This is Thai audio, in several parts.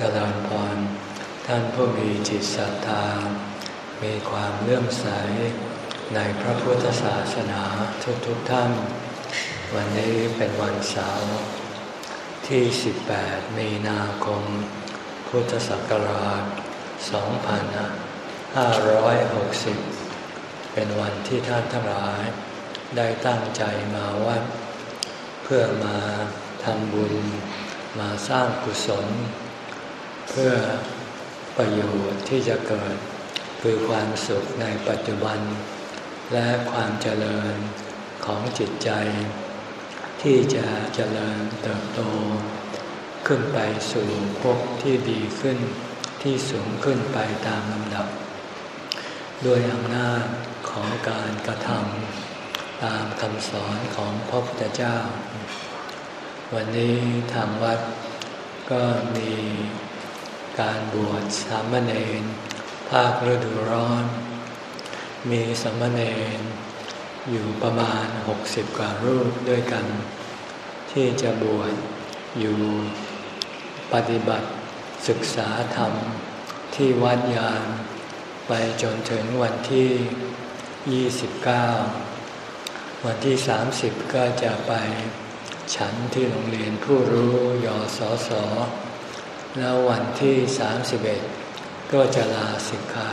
เจริญพร ท่านผู้มีจิตศรัทธา มีความเลื่อมใสในพระพุทธศาสนาทุกๆทท่าน วันนี้เป็นวันเสาร์ที่ 18 มีนาคม พุทธศักราช 2560 เป็นวันที่ท่านทั้งหลาย ได้ตั้งใจมาวัด เพื่อมาทำบุญมาสร้างกุศล เพื่อประโยชน์ที่จะเกิด คือความสุขในปัจจุบัน และความเจริญของจิตใจ ที่จะเจริญเติบโต ขึ้นไปสู่ภพที่ดีขึ้นที่สูงขึ้นไปตามลำดับ ด้วยอำนาจของการกระทำตามคำสอนของพระพุทธเจ้า วันนี้ทางวัดก็มี การบวชสามเณรภาคฤดูร้อน มีสามเณรอยู่ประมาณหกสิบกว่ารูปด้วยกัน ที่จะบวชอยู่ปฏิบัติศึกษาธรรมที่วัดยานไปจนถึงวันที่ 29 วันที่ 30 ก็จะไปฉันที่โรงเรียนผู้รู้ยอสอสอ แล้ววันที่ 31 ก็จะลาสิกขา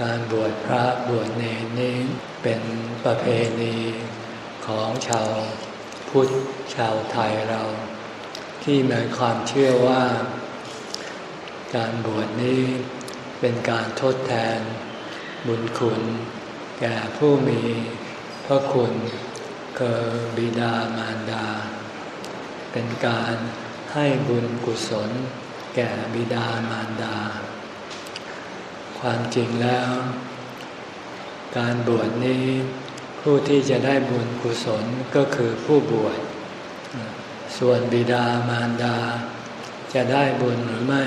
การบวชพระบวชเนรนี้เป็นประเพณีของชาวพุทธชาวไทยเรา ที่มีความเชื่อว่า การบวชนี้เป็นการทดแทน บุญคุณ แก่ผู้มีพระคุณคือบิดามารดา เป็นการ ให้บุญกุศล แก่บิดามารดา ความจริงแล้ว การบวชนี้ผู้ที่จะได้บุญกุศลก็คือผู้บวช ส่วนบิดามารดา จะได้บุญหรือไม่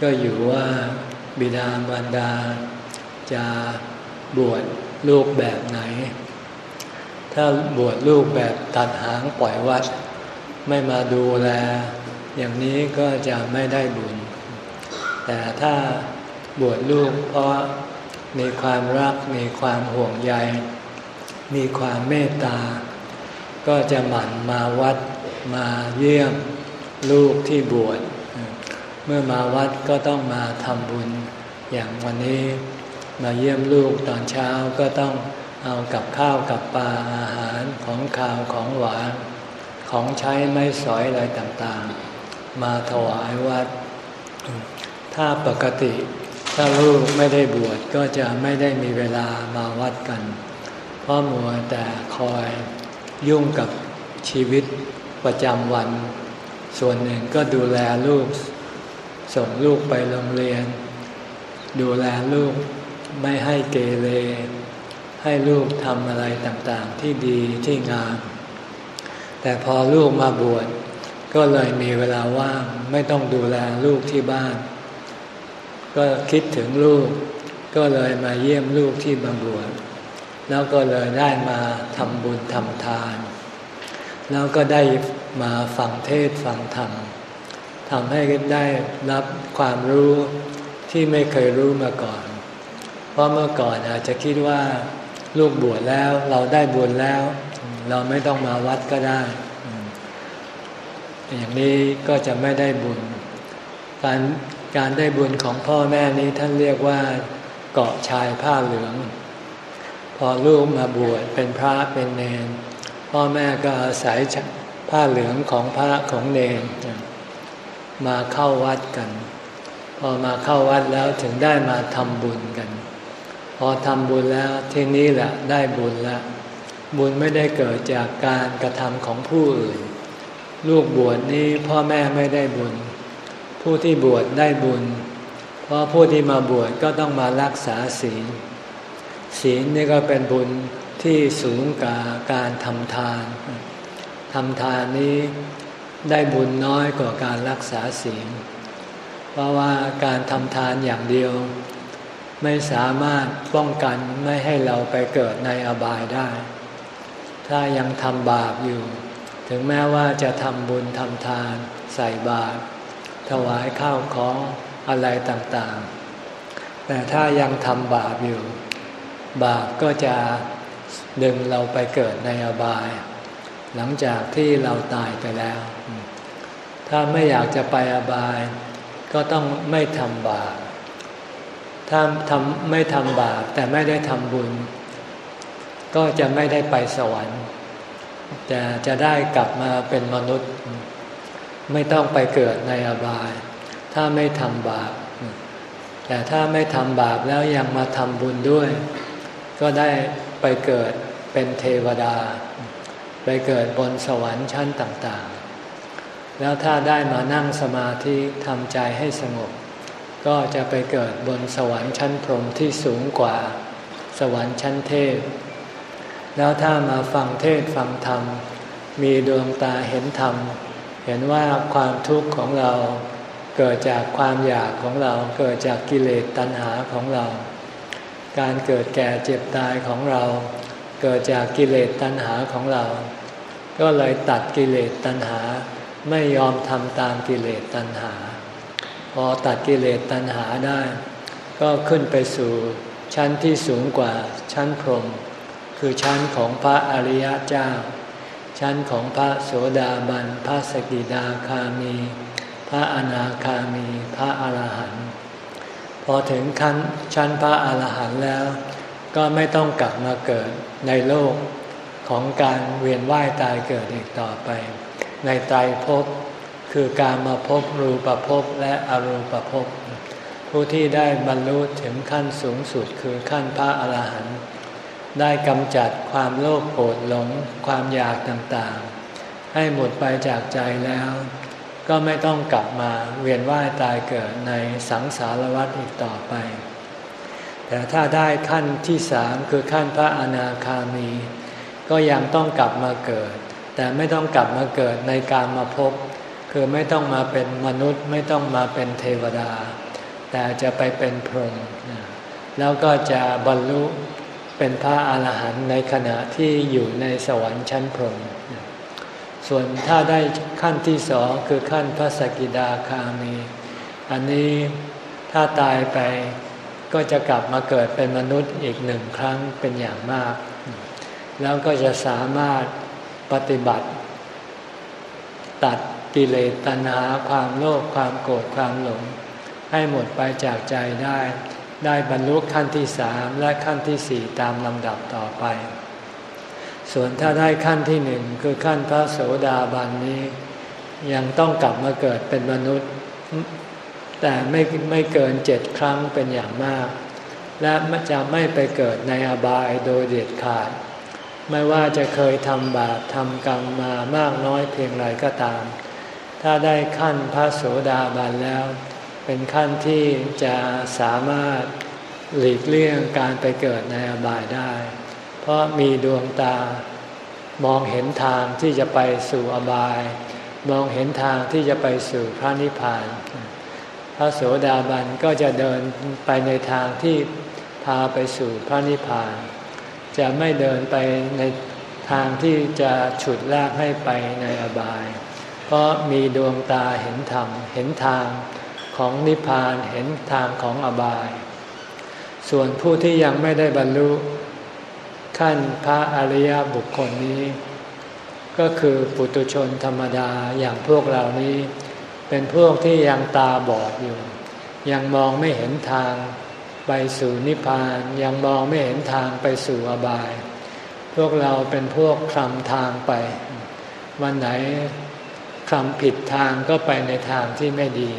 ก็อยู่ว่าบิดามารดา จะบวชลูกแบบไหน ถ้าบวชลูกแบบตัดหางปล่อยวัด ไม่มาดูแล อย่างนี้ก็จะไม่ได้บุญ แต่ถ้าบวชลูกเพราะมีความรักมีความห่วงใย มีความเมตตา ก็จะหมั่นมาวัดมาเยี่ยมลูกที่บวชเมื่อมาวัดก็ต้องมาทำบุญ อย่างวันนี้มาเยี่ยมลูกตอนเช้าก็ต้องเอากับข้าวกับปลาอาหารของข้าวของหวาน ของใช้ไม้สอยอะไรต่างๆ มาถวายวัด ถ้าปกติถ้าลูกไม่ได้บวชก็จะไม่ได้มีเวลามาวัดกัน เพราะมัวแต่คอยยุ่งกับชีวิตประจำวัน ส่วนหนึ่งก็ดูแลลูก ส่งลูกไปโรงเรียน ดูแลลูกไม่ให้เกเรให้ลูกทำอะไรต่างๆที่ดีที่งาม แต่พอลูกมาบวชก็เลยมีเวลาว่าง ไม่ต้องดูแลลูกที่บ้าน ก็คิดถึงลูก ก็เลยมาเยี่ยมลูกที่มาบวชแล้วก็เลยได้มาทำบุญทำทาน แล้วก็ได้มาฟังเทศฟังธรรมทำให้ได้รับความรู้ที่ไม่เคยรู้มาก่อน เพราะเมื่อก่อนอาจจะคิดว่า ลูกบวชแล้วเราได้บุญแล้ว เราไม่ต้องมาวัดก็ได้ อย่างนี้ก็จะไม่ได้บุญ การการได้บุญของพ่อแม่นี้ท่านเรียกว่า เกาะชายผ้าเหลือง พอลูกมาบวชเป็นพระเป็นเนรพ่อแม่ก็อาศัยผ้าเหลืองของพระของเนรมาเข้าวัดกัน พอมาเข้าวัดแล้วถึงได้มาทำบุญกัน พอทำบุญแล้วทีนี้แหละได้บุญแล้ว บุญไม่ได้เกิดจากการกระทำของผู้อื่น ลูกบวชนี้พ่อแม่ไม่ได้บุญ ผู้ที่บวชได้บุญ เพราะผู้ที่มาบวชก็ต้องมารักษาศีล ศีลนี่ก็เป็นบุญที่สูงกว่าการทำทานทำทานนี้ได้บุญน้อยกว่าการรักษาศีล เพราะว่าการทำทานอย่างเดียว ไม่สามารถป้องกันไม่ให้เราไปเกิดในอบายได้ ถ้ายังทำบาปอยู่ ถึงแม้ว่าจะทำบุญทำทานใส่บาตรถถวายข้าวของอะไรต่างๆ แต่ถ้ายังทำบาปอยู่ บาปก็จะดึงเราไปเกิดในอบาย หลังจากที่เราตายไปแล้ว ถ้าไม่อยากจะไปอบาย ก็ต้องไม่ทำบาป ถ้าทำไม่ทำบาปแต่ไม่ได้ทำบุญ ก็จะไม่ได้ไปสวรรค์จะจะได้กลับมาเป็นมนุษย์ ไม่ต้องไปเกิดในอบาย ถ้าไม่ทำบาป แต่ถ้าไม่ทำบาปแล้วยังมาทำบุญด้วย ก็ได้ไปเกิดเป็นเทวดา ไปเกิดบนสวรรค์ชั้นต่างๆ แล้วถ้าได้มานั่งสมาธิทำใจให้สงบ ก็จะไปเกิดบนสวรรค์ชั้นพรหมที่สูงกว่า สวรรค์ชั้นเทพ แล้วถ้ามาฟังเทศฟังธรรม มีดวงตาเห็นธรรม เห็นว่าความทุกข์ของเรา เกิดจากความอยากของเรา เกิดจากกิเลสตัณหาของเรา การเกิดแก่เจ็บตายของเรา เกิดจากกิเลสตัณหาของเรา ก็เลยตัดกิเลสตัณหา ไม่ยอมทำตามกิเลสตัณหา พอตัดกิเลสตัณหาได้ ก็ขึ้นไปสู่ชั้นที่สูงกว่าชั้นพรหม คือชั้นของพระอริยเจ้า ชั้นของพระโสดาบัน พระสกิดาคามี พระอนาคามี พระอรหันต์พอถึงขั้นชั้นพระอรหันต์แล้ว ก็ไม่ต้องกลับมาเกิดในโลกของการเวียนว่ายตายเกิดอีกต่อไป ในไตรภพคือการมาพบรูปภพและอรูปภพผู้ที่ได้บรรลุถึงขั้นสูงสุดคือขั้นพระอรหันต์ ได้กำจัดความโลภโกรธหลงความอยากต่างๆ ให้หมดไปจากใจแล้ว ก็ไม่ต้องกลับมาเวียนว่ายตายเกิดในสังสารวัฏอีกต่อไป แต่ถ้าได้ขั้นที่สามคือขั้นพระอนาคามี ก็ยังต้องกลับมาเกิด แต่ไม่ต้องกลับมาเกิดในการมาพบ คือไม่ต้องมาเป็นมนุษย์ ไม่ต้องมาเป็นเทวดา แต่จะไปเป็นพรหมแล้วก็จะบรรลุ เป็นพระอาหารหันต์ในขณะที่อยู่ในสวรรค์ชั้นพรหมส่วนถ้าได้ขั้นที่สองคือขั้นพระสกิดาคามี อันนี้ถ้าตายไปก็จะกลับมาเกิดเป็นมนุษย์อีกหนึ่งครั้งเป็นอย่างมาก แล้วก็จะสามารถปฏิบัติ ตัดกิเลสตัณหาความโลภความโกรธความหลง ให้หมดไปจากใจได้ ได้บรรลุขั้นที่สามและขั้นที่สี่ตามลำดับต่อไป ส่วนถ้าได้ขั้นที่หนึ่งคือขั้นพระโสดาบันนี้ ยังต้องกลับมาเกิดเป็นมนุษย์ แต่ไม่ไม่เกินเจ็ดครั้งเป็นอย่างมาก และจะไม่ไปเกิดในอบายโดยเด็ดขาด ไม่ว่าจะเคยทำบาปทำกรรมมามากน้อยเพียงไรก็ตาม ถ้าได้ขั้นพระโสดาบันแล้ว เป็นขั้นที่จะสามารถหลีกเลี่ยงการไปเกิดในอบายได้ เพราะมีดวงตามองเห็นทางที่จะไปสู่อบาย มองเห็นทางที่จะไปสู่พระนิพพาน พระโสดาบันก็จะเดินไปในทางที่พาไปสู่พระนิพพาน จะไม่เดินไปในทางที่จะฉุดลากให้ไปในอบาย เพราะมีดวงตาเห็นธรรมเห็นทาง ของนิพพานเห็นทางของอบาย ส่วนผู้ที่ยังไม่ได้บรรลุ ขั้นพระอริยบุคคลนี้ ก็คือปุตุชนธรรมดาอย่างพวกเรานี้ เป็นพวกที่ยังตาบอดอยู่ ยังมองไม่เห็นทางไปสู่นิพพานยังมองไม่เห็นทางไปสู่อบาย พวกเราเป็นพวกคลำทางไป วันไหนคลำผิดทางก็ไปในทางที่ไม่ดี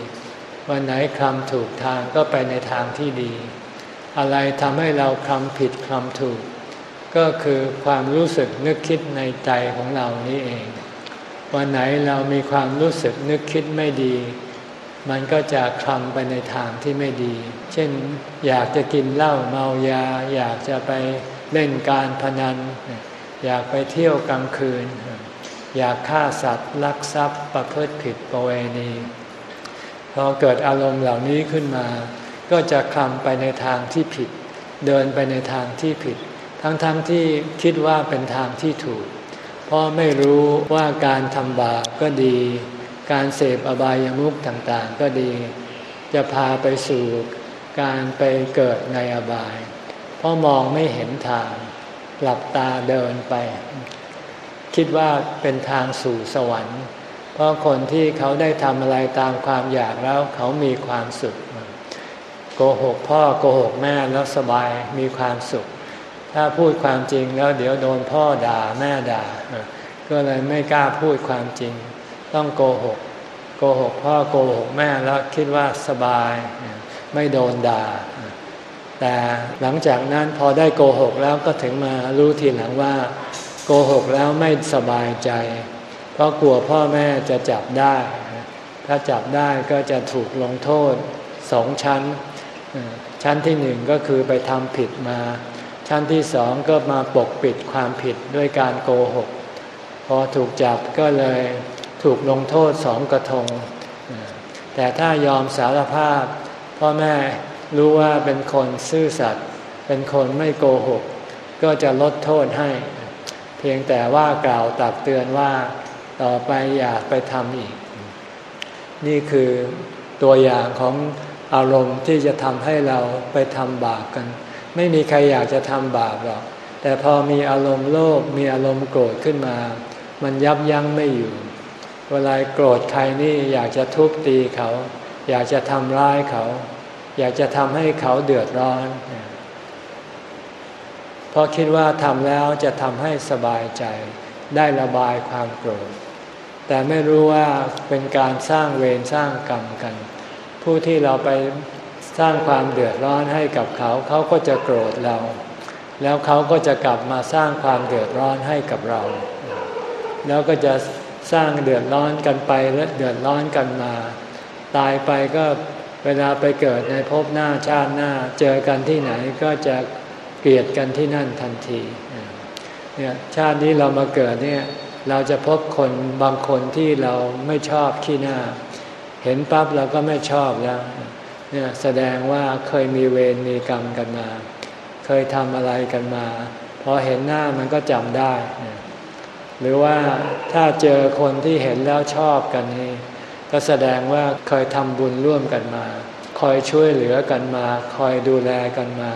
วันไหนคลำถูกทางก็ไปในทางที่ดี อะไรทำให้เราคลำผิดคลำถูก ก็คือความรู้สึกนึกคิดในใจของเรานี้เอง วันไหนเรามีความรู้สึกนึกคิดไม่ดี มันก็จะคลำไปในทางที่ไม่ดี เช่นอยากจะกินเหล้าเมายา อยากจะไปเล่นการพนัน อยากไปเที่ยวกลางคืน อยากฆ่าสัตว์ลักทรัพย์ประพฤติผิดประเวณี พอเกิดอารมณ์เหล่านี้ขึ้นมา ก็จะคลำไปในทางที่ผิด เดินไปในทางที่ผิด ทั้งๆทที่คิดว่าเป็นทางที่ถูก เพราะไม่รู้ว่าการทำบาปก็ดี การเสพอบายามุขต่างๆ ก็ดี จะพาไปสู่การไปเกิดในอบาย เพราะมองไม่เห็นทาง หลับตาเดินไป คิดว่าเป็นทางสู่สวรรค์ เพราะคนที่เขาได้ทำอะไรตามความอยากแล้วเขามีความสุข โกหกพ่อโกหกแม่แล้วสบายมีความสุข ถ้าพูดความจริงแล้วเดี๋ยวโดนพ่อด่าแม่ด่า ก็เลยไม่กล้าพูดความจริง ต้องโกหก โกหกพ่อโกหกแม่แล้วคิดว่าสบาย ไม่โดนด่า แต่หลังจากนั้นพอได้โกหกแล้วก็ถึงมารู้ทีหลังว่า โกหกแล้วไม่สบายใจ เพราะกลัวพ่อแม่จะจับได้ ถ้าจับได้ก็จะถูกลงโทษสองชั้น ชั้นที่หนึ่งก็คือไปทำผิดมา ชั้นที่สองก็มาปกปิดความผิดด้วยการโกหก พอถูกจับก็เลยถูกลงโทษสองกระทง แต่ถ้ายอมสารภาพ พ่อแม่รู้ว่าเป็นคนซื่อสัตย์เป็นคนไม่โกหก ก็จะลดโทษให้ เพียงแต่ว่ากล่าวตักเตือนว่า ต่อไปอย่าไปทำอีก นี่คือตัวอย่างของอารมณ์ที่จะทำให้เราไปทำบาปกัน ไม่มีใครอยากจะทำบาปหรอก แต่พอมีอารมณ์โลภมีอารมณ์โกรธขึ้นมา มันยับยั้งไม่อยู่ เวลาโกรธใครนี่อยากจะทุบตีเขา อยากจะทำร้ายเขา อยากจะทำให้เขาเดือดร้อนเพราะคิดว่าทำแล้วจะทำให้สบายใจ ได้ระบายความโกรธ แต่ไม่รู้ว่าเป็นการสร้างเวรสร้างกรรมกัน ผู้ที่เราไปสร้างความเดือดร้อนให้กับเขา เขาก็จะโกรธเรา แล้วเขาก็จะกลับมาสร้างความเดือดร้อนให้กับเรา แล้วก็จะสร้างเดือดร้อนกันไปและเดือดร้อนกันมา ตายไปก็เวลาไปเกิดในภพหน้าชาติหน้าเจอกันที่ไหนก็จะเกลียดกันที่นั่นทันทีเนี่ยชาตินี้เรามาเกิดเนี่ย เราจะพบคนบางคนที่เราไม่ชอบขี้หน้า เห็นปั๊บเราก็ไม่ชอบแล้วเนี่ยแสดงว่าเคยมีเวรมีกรรมกันมา เคยทำอะไรกันมา พอเห็นหน้ามันก็จำได้ หรือว่าถ้าเจอคนที่เห็นแล้วชอบกันนี่ก็แสดงว่าเคยทำบุญร่วมกันมา คอยช่วยเหลือกันมา คอยดูแลกันมา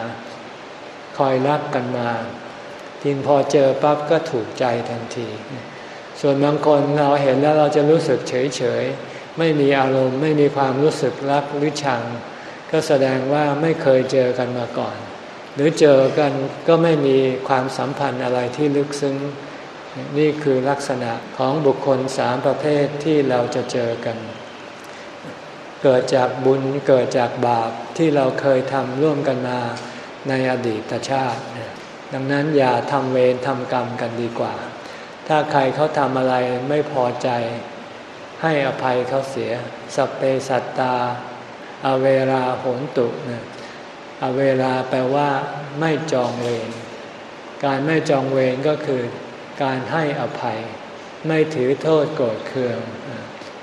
คอยรักกันมาทีนพอเจอปั๊บก็ถูกใจทันที ส่วนบางคนเราเห็นแล้วเราจะรู้สึกเฉยเฉยไม่มีอารมณ์ไม่มีความรู้สึกรักหรือชัง ก็แสดงว่าไม่เคยเจอกันมาก่อน หรือเจอกันก็ไม่มีความสัมพันธ์อะไรที่ลึกซึ้ง นี่คือลักษณะของบุคคลสามประเภทที่เราจะเจอกัน เกิดจากบุญเกิดจากบาปที่เราเคยทำร่วมกันมาในอดีตชาติ ดังนั้นอย่าทำเวรทำกรรมกันดีกว่า ถ้าใครเขาทำอะไรไม่พอใจ ให้อภัยเขาเสียสเปสัตตา อเวราโหนตุนะอเวราแปลว่า ไม่จองเวร การไม่จองเวรก็คือ การให้อภัย ไม่ถือโทษโกรธเคือง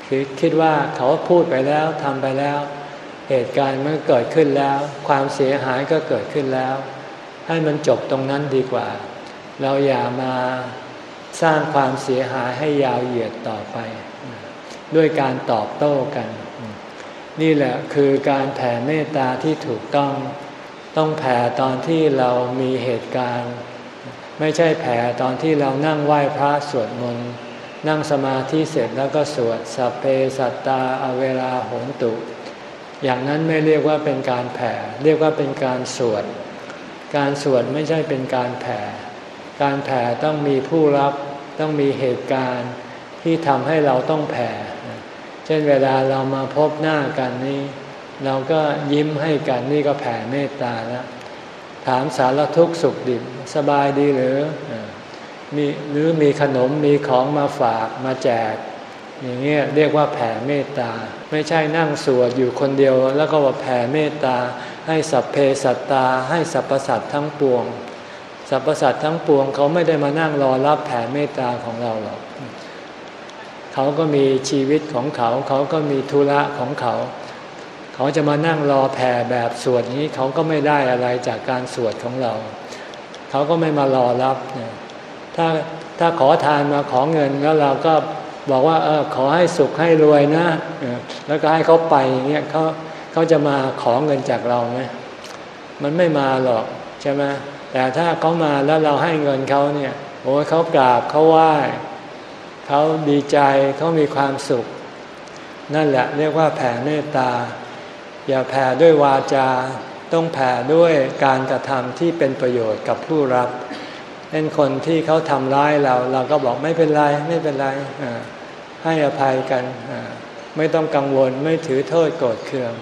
คือคิดว่าเขาพูดไปแล้วทำไปแล้ว เหตุการณ์มันเกิดขึ้นแล้ว ความเสียหายก็เกิดขึ้นแล้ว ให้มันจบตรงนั้นดีกว่า เราอย่ามา สร้างความเสียหายให้ยาวเหยียดต่อไป ด้วยการตอบโต้กัน นี่แหละคือการแผ่เมตตาที่ถูกต้อง ต้องแผ่ตอนที่เรามีเหตุการณ์ ไม่ใช่แผ่ตอนที่เรานั่งไหว้พระสวดมนต์นั่งสมาธิเสร็จแล้วก็สวดสัพเพสัตตาอเวลาโหนตุ อย่างนั้นไม่เรียกว่าเป็นการแผ่ เรียกว่าเป็นการสวด การสวดไม่ใช่เป็นการแผ่ การแผ่ต้องมีผู้รับต้องมีเหตุการณ์ที่ทำให้เราต้องแผ่ เช่นเวลาเรามาพบหน้ากันนี่เราก็ยิ้มให้กันนี่ก็แผ่เมตตาแล้วถามสารทุกข์สุขดิบสบายดีหรือมีหรือมีขนมมีของมาฝากมาแจก อย่างเงี้ยเรียกว่าแผ่เมตตา ไม่ใช่นั่งสวดอยู่คนเดียว แล้วก็ว่าแผ่เมตตา ให้สัพเพสัตตา ให้สรรพสัตว์ทั้งปวง สรรพสัตว์ทั้งปวงเขาไม่ได้มานั่งรอรับแผ่เมตตาของเราหรอกเขาก็มีชีวิตของเขา เขาก็มีธุระของเขา เขาจะมานั่งรอแผ่แบบสวดนี้เขาก็ไม่ได้อะไรจากการสวดของเรา เขาก็ไม่มารอรับถ้าถ้าขอทานมาขอเงินแล้วเราก็บอกว่าเออขอให้สุขให้รวยนะแล้วก็ให้เขาไปอย่างเงี้ยเขาเขาจะมาขอเงินจากเราไหมมันไม่มาหรอกใช่ไหม แต่ถ้าเขามาแล้วเราให้เงินเขาเนี่ยโอ้เขากราบเขาไหว้เขาดีใจเขามีความสุข นั่นแหละเรียกว่าแผ่เมตตา อย่าแผ่ด้วยวาจา ต้องแผ่ด้วยการกระทำที่เป็นประโยชน์กับผู้รับเป็นคนที่เขาทำร้ายเรา เราก็บอกไม่เป็นไรไม่เป็นไรให้อภัยกันไม่ต้องกังวลไม่ถือโทษโกรธเคือง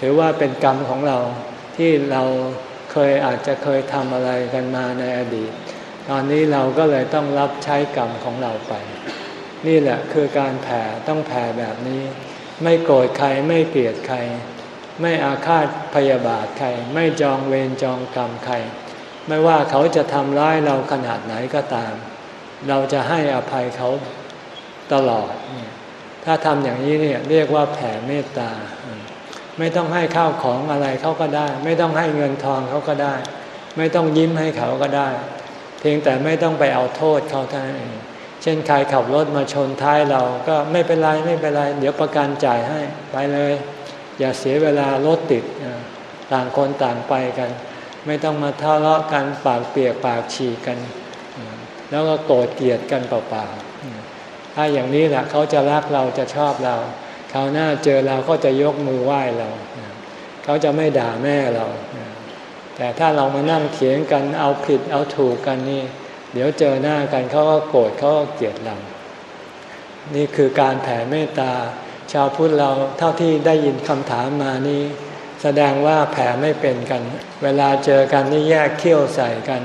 ถือว่าเป็นกรรมของเราที่เรา เคยอาจจะเคยทำอะไรกันมาในอดีต ตอนนี้เราก็เลยต้องรับใช้กรรมของเราไป นี่แหละคือการแผ่ต้องแผ่แบบนี้ ไม่โกรธใครไม่เกลียดใคร ไม่อาฆาตพยาบาทใคร ไม่จองเวรจองกรรมใคร ไม่ว่าเขาจะทำร้ายเราขนาดไหนก็ตาม เราจะให้อภัยเขาตลอด ถ้าทำอย่างนี้เนี่ยเรียกว่าแผ่เมตตา ไม่ต้องให้ข้าวของอะไรเขาก็ได้ ไม่ต้องให้เงินทองเขาก็ได้ ไม่ต้องยิ้มให้เขาก็ได้ เพียงแต่ไม่ต้องไปเอาโทษเขาเท่านั้นเองเช่นใครขับรถมาชนท้ายเราก็ไม่เป็นไรไม่เป็นไร เดี๋ยวประกันจ่ายให้ไปเลย อย่าเสียเวลารถติดต่างคนต่างไปกัน ไม่ต้องมาทะเลาะกันปากเปียกปากฉีกกัน แล้วก็โกรธเกลียดกันเปล่าๆถ้าอย่างนี้แหละเขาจะรักเราจะชอบเรา คราวหน้าเจอเราก็จะยกมือไหว้เรา เขาจะไม่ด่าแม่เรา แต่ถ้าเรามานั่งเถียงกันเอาผิดเอาถูกกันนี่ เดี๋ยวเจอหน้ากันเขาก็โกรธเขาก็เกลียดเรา นี่คือการแผ่เมตตา ชาวพุทธเราเท่าที่ได้ยินคำถามมานี้แสดงว่าแผ่ไม่เป็นกัน เวลาเจอกันนี่แยกเขี้ยวใส่กัน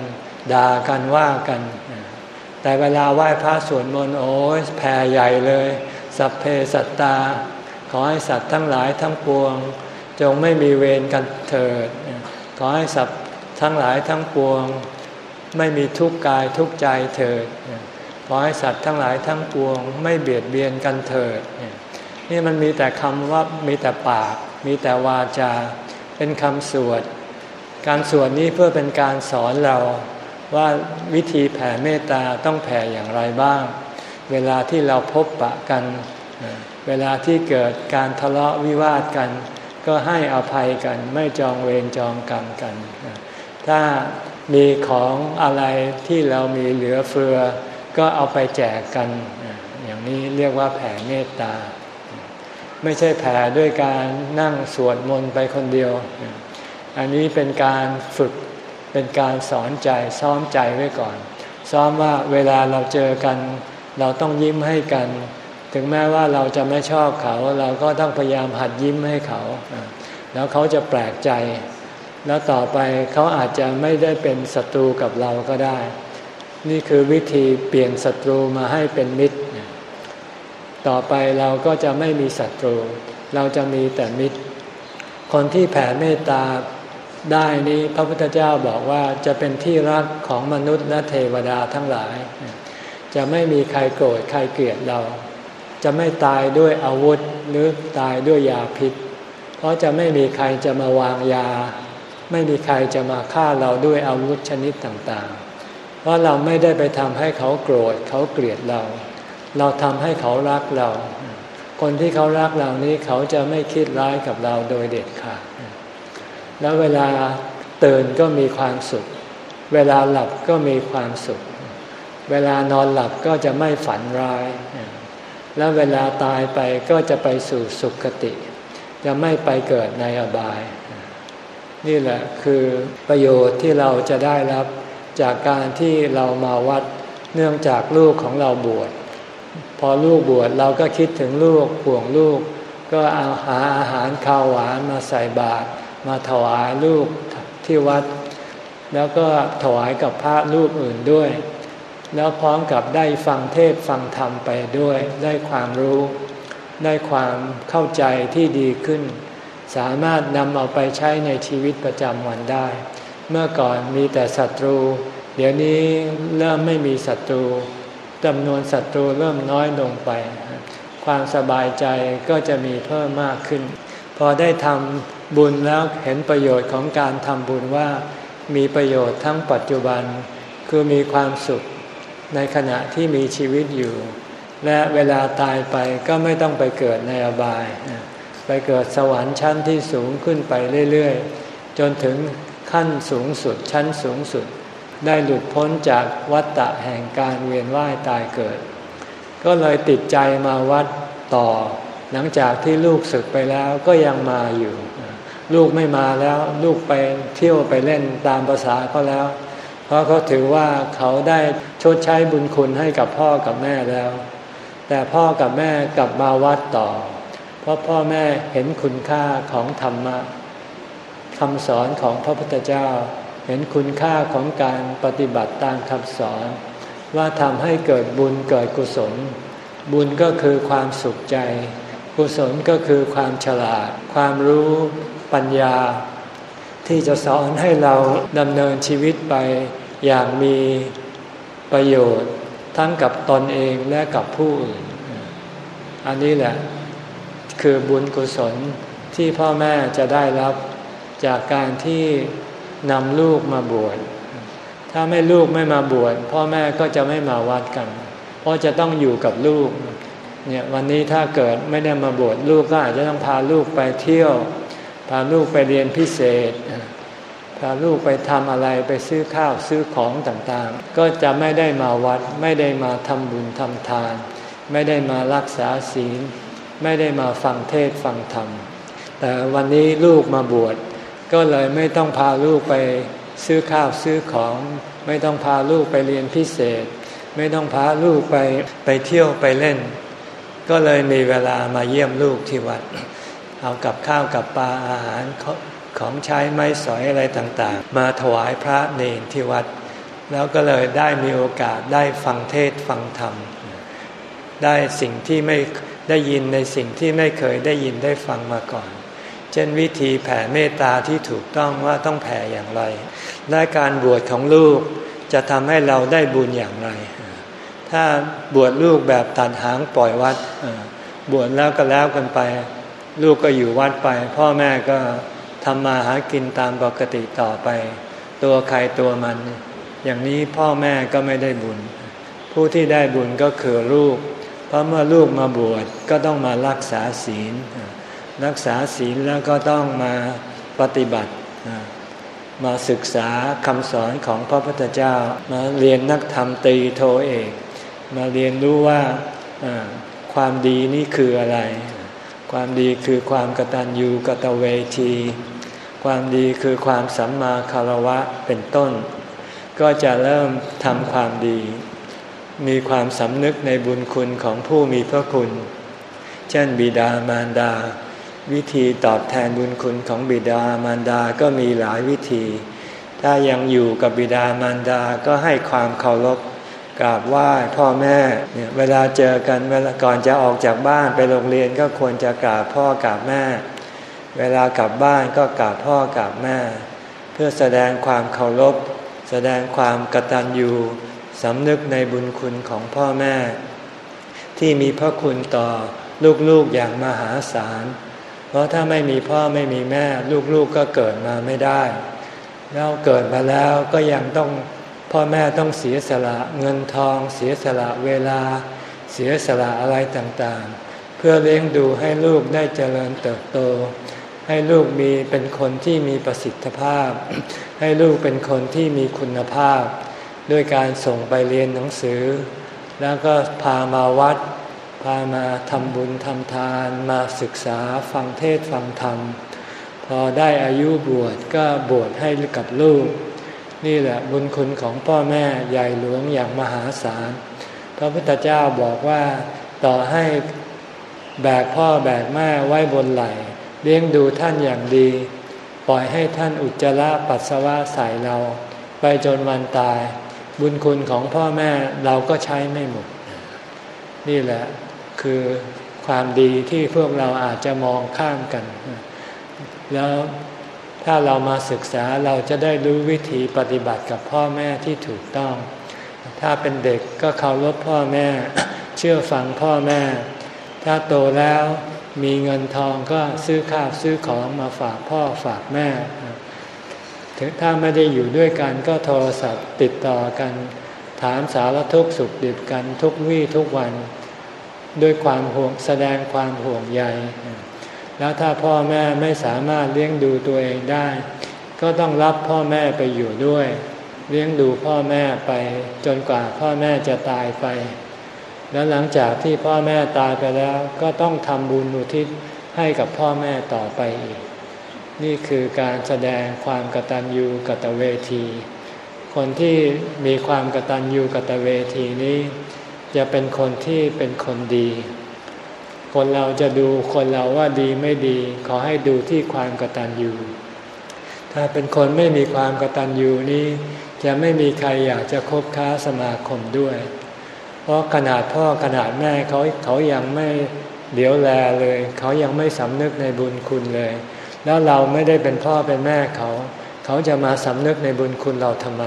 ด่ากันว่ากัน แต่เวลาไหว้พระสวดมนต์โอ้ยแผ่ใหญ่เลย สัพเพสัตตา ขอให้สัตว์ทั้งหลายทั้งปวง จงไม่มีเวรกันเถิด ขอให้สัตว์ทั้งหลายทั้งปวง ไม่มีทุกข์กายทุกข์ใจเถิด ขอให้สัตว์ทั้งหลายทั้งปวง ไม่เบียดเบียนกันเถิด นี่มันมีแต่คำว่ามีแต่ปาก มีแต่วาจา เป็นคำสวด การสวดนี้เพื่อเป็นการสอนเราว่าวิธีแผ่เมตตาต้องแผ่อย่างไรบ้าง เวลาที่เราพบปะกัน เวลาที่เกิดการทะเลาะวิวาทกัน ก็ให้อภัยกันไม่จองเวรจองกรรมกัน ถ้ามีของอะไรที่เรามีเหลือเฟือ ก็เอาไปแจกกัน อย่างนี้เรียกว่าแผ่เมตตา ไม่ใช่แผ่ด้วยการนั่งสวดมนต์ไปคนเดียว อันนี้เป็นการฝึกเป็นการสอนใจซ้อมใจไว้ก่อน ซ้อมว่าเวลาเราเจอกัน เราต้องยิ้มให้กัน ถึงแม้ว่าเราจะไม่ชอบเขา เราก็ต้องพยายามหัดยิ้มให้เขา แล้วเขาจะแปลกใจ แล้วต่อไปเขาอาจจะไม่ได้เป็นศัตรูกับเราก็ได้ นี่คือวิธีเปลี่ยนศัตรูมาให้เป็นมิตร ต่อไปเราก็จะไม่มีศัตรู เราจะมีแต่มิตร คนที่แผ่เมตตาได้นี้พระพุทธเจ้าบอกว่าจะเป็นที่รักของมนุษย์และเทวดาทั้งหลาย จะไม่มีใครโกรธใครเกลียดเรา จะไม่ตายด้วยอาวุธหรือตายด้วยยาพิษ เพราะจะไม่มีใครจะมาวางยา ไม่มีใครจะมาฆ่าเราด้วยอาวุธชนิดต่างๆ เพราะเราไม่ได้ไปทำให้เขาโกรธเขาเกลียดเรา เราทำให้เขารักเรา คนที่เขารักเรานี้เขาจะไม่คิดร้ายกับเราโดยเด็ดขาดแล้วเวลาตื่นก็มีความสุข เวลาหลับก็มีความสุข เวลานอนหลับก็จะไม่ฝันร้าย แล้วเวลาตายไปก็จะไปสู่สุคติ จะไม่ไปเกิดในอบาย นี่แหละคือประโยชน์ที่เราจะได้รับจากการที่เรามาวัดเนื่องจากลูกของเราบวชพอลูกบวชเราก็คิดถึงลูกห่วงลูก ก็เอาหาอาหารข้าวหวานมาใส่บาตรมาถวายลูกที่วัด แล้วก็ถวายกับพระรูปอื่นด้วย แล้วพร้อมกับได้ฟังเทศฟังธรรมไปด้วย ได้ความรู้ ได้ความเข้าใจที่ดีขึ้น สามารถนำเอาไปใช้ในชีวิตประจำวันได้ เมื่อก่อนมีแต่ศัตรู เดี๋ยวนี้เริ่มไม่มีศัตรูจำนวนศัตรูเริ่มน้อยลงไป ความสบายใจก็จะมีเพิ่มมากขึ้น พอได้ทำบุญแล้วเห็นประโยชน์ของการทำบุญว่า มีประโยชน์ทั้งปัจจุบัน คือมีความสุข ในขณะที่มีชีวิตอยู่ และเวลาตายไปก็ไม่ต้องไปเกิดในอบาย ไปเกิดสวรรค์ชั้นที่สูงขึ้นไปเรื่อยๆ จนถึงขั้นสูงสุดชั้นสูงสุด ได้หลุดพ้นจากวัฏฏะแห่งการเวียนว่ายตายเกิด ก็เลยติดใจมาวัดต่อ หลังจากที่ลูกศึกไปแล้วก็ยังมาอยู่ ลูกไม่มาแล้วลูกไปเที่ยวไปเล่นตามภาษาเขาแล้ว เพราะเขาถือว่าเขาได้ชดใช้บุญคุณให้กับพ่อกับแม่แล้ว แต่พ่อกับแม่กลับมาวัดต่อ เพราะพ่อแม่เห็นคุณค่าของธรรมะคำสอนของพระพุทธเจ้า เห็นคุณค่าของการปฏิบัติตามคำสอน ว่าทำให้เกิดบุญเกิดกุศล บุญก็คือความสุขใจ กุศลก็คือความฉลาด ความรู้ปัญญา ที่จะสอนให้เราดำเนินชีวิตไปอย่างมีประโยชน์ทั้งกับตนเองและกับผู้อื่น อันนี้แหละคือบุญกุศลที่พ่อแม่จะได้รับจากการที่นำลูกมาบวช ถ้าไม่ลูกไม่มาบวชพ่อแม่ก็จะไม่มาวัดกัน เพราะจะต้องอยู่กับลูก เนี่ยวันนี้ถ้าเกิดไม่ได้มาบวชลูกก็อาจจะต้องพาลูกไปเที่ยว พาลูกไปเรียนพิเศษ พาลูกไปทำอะไรไปซื้อข้าวซื้อของต่างๆ ก็จะไม่ได้มาวัด ไม่ได้มาทำบุญทำทาน ไม่ได้มารักษาศีล ไม่ได้มาฟังเทศฟังธรรม แต่วันนี้ลูกมาบวชก็เลยไม่ต้องพาลูกไปซื้อข้าวซื้อของ ไม่ต้องพาลูกไปเรียนพิเศษ ไม่ต้องพาลูกไปไปเที่ยวไปเล่น ก็เลยมีเวลามาเยี่ยมลูกที่วัด เอากับข้าวกับปลาอาหารของใช้ไม้สอยอะไรต่างๆ มาถวายพระเนรที่วัด แล้วก็เลยได้มีโอกาสได้ฟังเทศฟังธรรม ได้สิ่งที่ไม่ได้ยินในสิ่งที่ไม่เคยได้ยินได้ฟังมาก่อน เช่นวิธีแผ่เมตตาที่ถูกต้องว่าต้องแผ่อย่างไร และการบวชของลูกจะทำให้เราได้บุญอย่างไร ถ้าบวชลูกแบบตัดหางปล่อยวัดบวชแล้วก็แล้วกันไป ลูกก็อยู่วัดไป พ่อแม่ก็ทำมาหากินตามปกติต่อไป ตัวใครตัวมัน อย่างนี้พ่อแม่ก็ไม่ได้บุญ ผู้ที่ได้บุญก็คือลูก เพราะเมื่อลูกมาบวชก็ต้องมารักษาศีล รักษาศีลแล้วก็ต้องมาปฏิบัติ มาศึกษาคำสอนของพระพุทธเจ้า มาเรียนนักธรรมตีโทเอก มาเรียนรู้ว่าความดีนี่คืออะไร ความดีคือความกตัญญูกตเวที ความดีคือความสัมมาคารวะเป็นต้น ก็จะเริ่มทำความดี มีความสำนึกในบุญคุณของผู้มีพระคุณ เช่นบิดามารดา วิธีตอบแทนบุญคุณของบิดามารดาก็มีหลายวิธี ถ้ายังอยู่กับบิดามารดาก็ให้ความเคารพ กราบไหว้พ่อแม่เนี่ยเวลาเจอกันเวลาก่อนจะออกจากบ้านไปโรงเรียนก็ควรจะกราบพ่อกราบแม่ เวลากลับบ้านก็กราบพ่อกราบแม่ เพื่อแสดงความเคารพ แสดงความกตัญญูสำนึกในบุญคุณของพ่อแม่ ที่มีพระคุณต่อลูกๆอย่างมหาศาล เพราะถ้าไม่มีพ่อไม่มีแม่ ลูกๆกก็เกิดมาไม่ได้ แล้วเกิดมาแล้วก็ยังต้อง พ่อแม่ต้องเสียสละเงินทอง เสียสละเวลา เสียสละอะไรต่างๆ เพื่อเลี้ยงดูให้ลูกได้เจริญเติบโต ให้ลูกมีเป็นคนที่มีประสิทธิภาพ ให้ลูกเป็นคนที่มีคุณภาพ ด้วยการส่งไปเรียนหนังสือ แล้วก็พามาวัด พามาทำบุญทำทาน มาศึกษาฟังเทศฟังธรรม พอได้อายุบวชก็บวชให้กับลูก นี่แหละบุญคุณของพ่อแม่ใหญ่หลวงอย่างมหาศาล พระพุทธเจ้าบอกว่าต่อให้แบกพ่อแบกแม่ไว้บนไหลเลี้ยงดูท่านอย่างดี ปล่อยให้ท่านอุจจาระปัสสาวะใส่เรา ไปจนวันตาย บุญคุณของพ่อแม่เราก็ใช้ไม่หมด นี่แหละคือความดีที่พวกเราอาจจะมองข้ามกัน แล้ว ถ้าเรามาศึกษาเราจะได้รู้วิธีปฏิบัติกับพ่อแม่ที่ถูกต้อง ถ้าเป็นเด็กก็เคารพพ่อแม่ เชื่อฟังพ่อแม่ ถ้าโตแล้วมีเงินทองก็ซื้อข้าวซื้อของมาฝากพ่อฝากแม่ ถึงถ้าไม่ได้อยู่ด้วยกันก็โทรศัพท์ติดต่อกัน ถามสารทุกสุขดิบกันทุกวี่ทุกวัน ด้วยความห่วงแสดงความห่วงใย แล้วถ้าพ่อแม่ไม่สามารถเลี้ยงดูตัวเองได้ ก็ต้องรับพ่อแม่ไปอยู่ด้วย เลี้ยงดูพ่อแม่ไป จนกว่าพ่อแม่จะตายไป แล้วหลังจากที่พ่อแม่ตายไปแล้ว ก็ต้องทำบุญอุทิศให้กับพ่อแม่ต่อไปอีก นี่คือการแสดงความกตัญญูกตเวที คนที่มีความกตัญญูกตเวทีนี้ จะเป็นคนที่เป็นคนดี คนเราจะดูคนเราว่าดีไม่ดี ขอให้ดูที่ความกตัญญูถ้าเป็นคนไม่มีความกตัญญูนี้จะไม่มีใครอยากจะคบค้าสมาคมด้วย เพราะขนาดพ่อขนาดแม่เขาเขายังไม่เดี๋ยวแลเลย เขายังไม่สำนึกในบุญคุณเลย แล้วเราไม่ได้เป็นพ่อเป็นแม่เขา เขาจะมาสำนึกในบุญคุณเราทำไม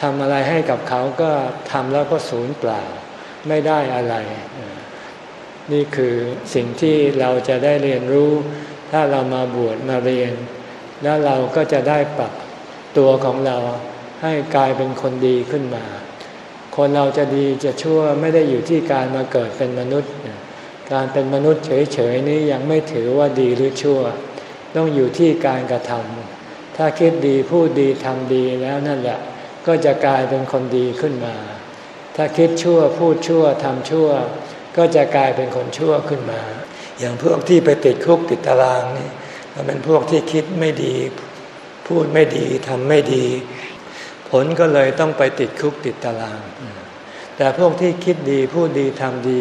ทำอะไรให้กับเขาก็ทำแล้วก็สูญเปล่า ไม่ได้อะไร นี่คือสิ่งที่เราจะได้เรียนรู้ ถ้าเรามาบวชมาเรียน แล้วเราก็จะได้ปรับตัวของเราให้กลายเป็นคนดีขึ้นมา คนเราจะดีจะชั่วไม่ได้อยู่ที่การมาเกิดเป็นมนุษย์ การเป็นมนุษย์เฉยๆนี้ยังไม่ถือว่าดีหรือชั่ว ต้องอยู่ที่การกระทำถ้าคิดดีพูดดีทำดีแล้วนั่นแหละ ก็จะกลายเป็นคนดีขึ้นมา ถ้าคิดชั่วพูดชั่วทำชั่ว ก็จะกลายเป็นคนชั่วขึ้นมา อย่างพวกที่ไปติดคุกติดตารางนี่ก็เป็นพวกที่คิดไม่ดี พูดไม่ดีทำไม่ดี ผลก็เลยต้องไปติดคุกติดตาราง แต่พวกที่คิดดีพูดดีทำดี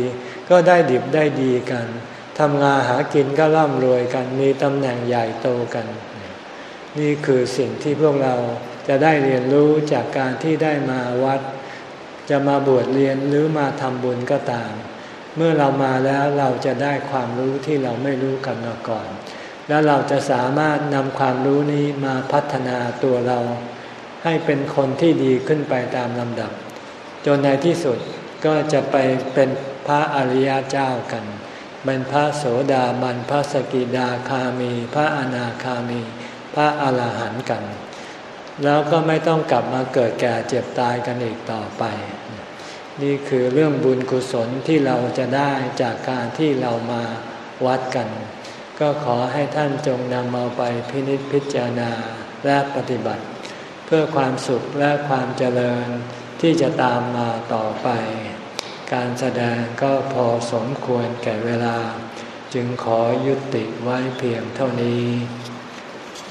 ก็ได้ดิบได้ดีกันทำงานหากินก็ร่ำรวยกัน มีตำแหน่งใหญ่โตกัน นี่คือสิ่งที่พวกเราจะได้เรียนรู้จากการที่ได้มาวัด จะมาบวชเรียนหรือมาทำบุญก็ตาม เมื่อเรามาแล้วเราจะได้ความรู้ที่เราไม่รู้กันมาก่อน แล้วเราจะสามารถนำความรู้นี้มาพัฒนาตัวเรา ให้เป็นคนที่ดีขึ้นไปตามลำดับ จนในที่สุดก็จะไปเป็นพระอริยเจ้ากันเป็นพระโสดาบันพระสกิดาคามี พระอนาคามี พระอรหันต์กัน แล้วก็ไม่ต้องกลับมาเกิดแก่เจ็บตายกันอีกต่อไป นี่คือเรื่องบุญกุศลที่เราจะได้จากการที่เรามาวัดกัน ก็ขอให้ท่านจงนำเอาไปพินิจพิจารณาและปฏิบัติ เพื่อความสุขและความเจริญที่จะตามมาต่อไป การแสดงก็พอสมควรแก่เวลา จึงขอยุติไว้เพียงเท่านี้